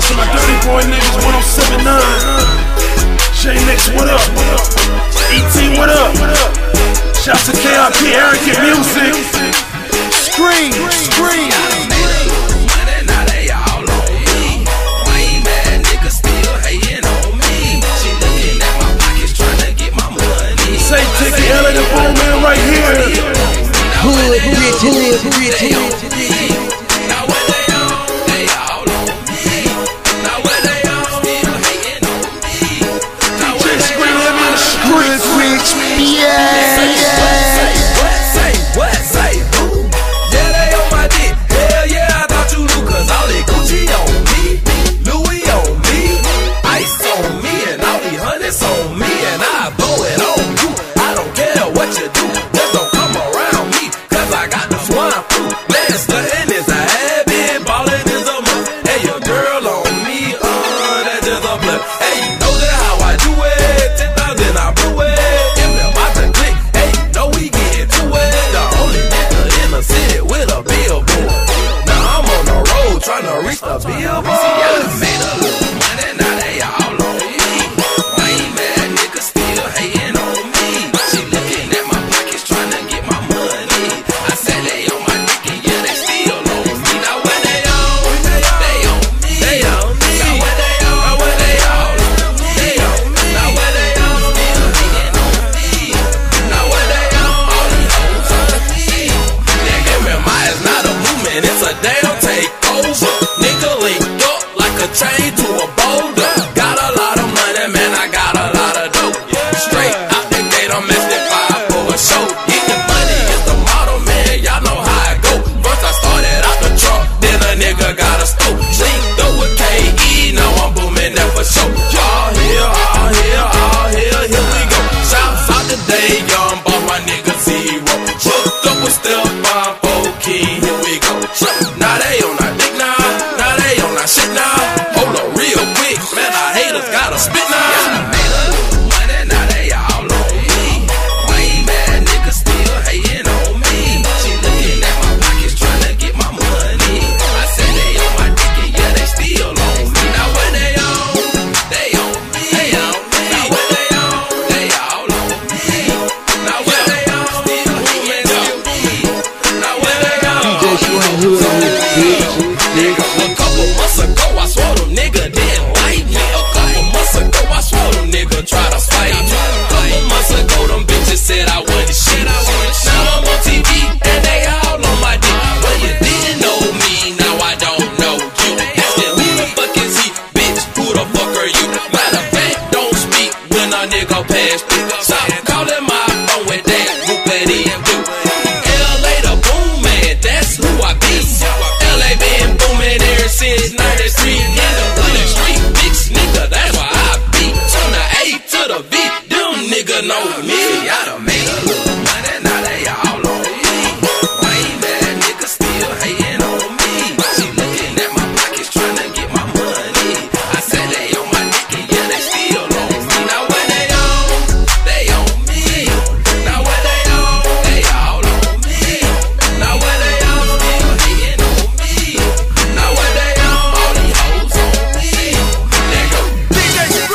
out to my dirty boy niggas 1079. J-Nix, what up? ET, what up? Shout to KRP, Arrogant Music. Scream, scream. Say ticket, LA the phone man right here. Hood, rich, hood, rich, hood. trying to reach the billboard. Stop calling my phone with that whoop. LA the boom man, that's who I be. LA been ever since 93. On the street, nigga, that's why I be. From the A to the V, them know me. I don't